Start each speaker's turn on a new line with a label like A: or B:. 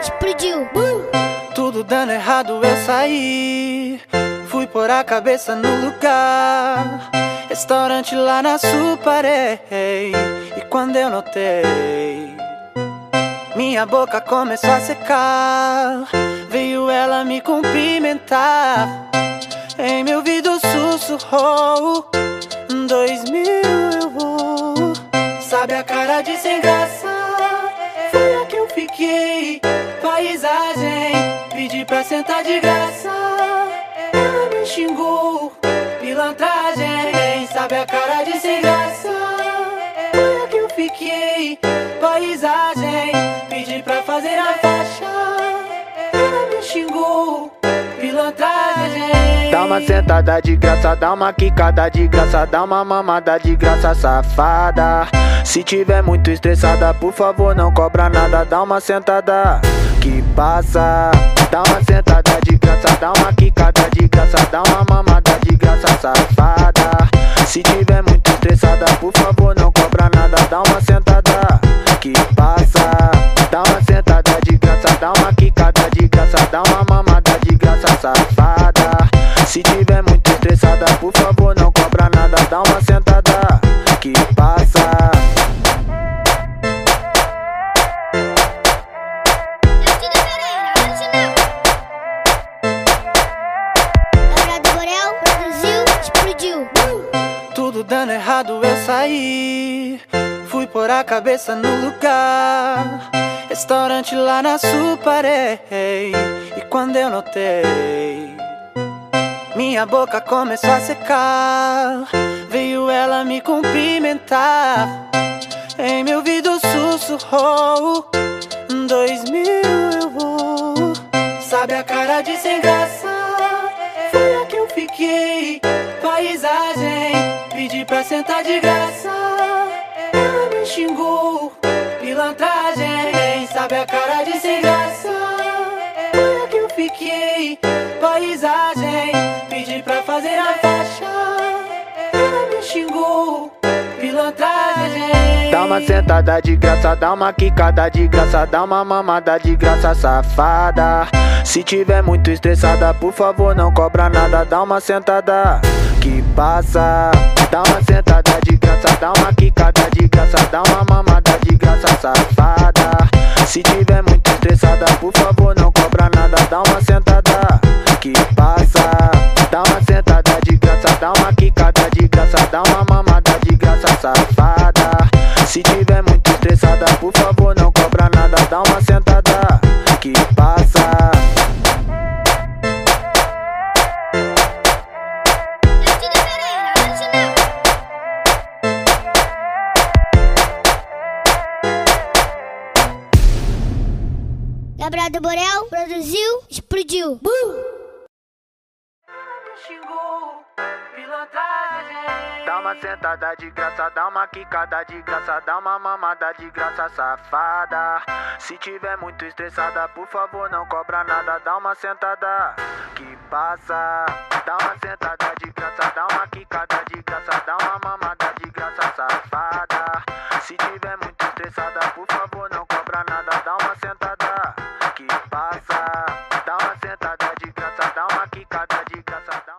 A: explodiu.
B: Tudo dando errado eu saí. Fui pôr a cabeça no lugar. Restaurante lá na Suparei. E quando eu notei, minha boca começou a secar. Veio ela me cumprimentar. Em meu ouvido sussurrou: Dois mil eu vou. Sabe a cara de sem graça? Fiquei. Paisagem, pedi pra sentar de graça. Ela me xingou, pilantragem. Sabe a cara de sem graça? Foi que eu fiquei. Paisagem, pedi pra fazer a faixa. Ela me xingou, pilantragem.
C: Dá uma sentada de graça, dá uma quicada de graça, dá uma mamada de graça, safada. Se tiver muito estressada, por favor, não cobra nada, dá uma sentada que passa. Dá uma sentada de graça, dá uma quicada de graça, dá uma mamada de graça, safada. Se tiver muito estressada, por favor, não cobra nada, dá uma sentada que passa. Dá uma sentada de graça, dá uma quicada de graça, dá uma mamada de graça, safada. Se tiver muito estressada, por favor, não cobra
B: Tudo dando errado eu saí. Fui pôr a cabeça no lugar. Restaurante lá na Suparei. E quando eu notei, minha boca começou a secar. Veio ela me cumprimentar. Em meu ouvido sussurrou: Dois mil eu vou. Sabe a cara de sem graça? Foi a que eu fiquei. Paisagem, pedi pra sentar de graça. Ela me xingou, pilantragem. Sabe a cara de sem graça? Foi a que eu fiquei. Paisagem, pedi pra fazer a faixa. Ela me xingou, pilantragem.
C: Dá uma sentada de graça, dá uma quicada de graça, dá uma mamada de graça, safada. Se tiver muito estressada, por favor, não cobra nada, dá uma sentada que passa. Dá uma sentada de graça, dá uma quicada de graça, dá uma mamada de graça, safada. Se tiver muito estressada, por favor, não
A: Labrado Borel produziu, explodiu.
B: xingou, pilantragem.
C: Dá uma sentada de graça, dá uma quicada de graça, dá uma mamada de graça, safada. Se tiver muito estressada, por favor, não cobra nada, dá uma sentada que passa. Dá uma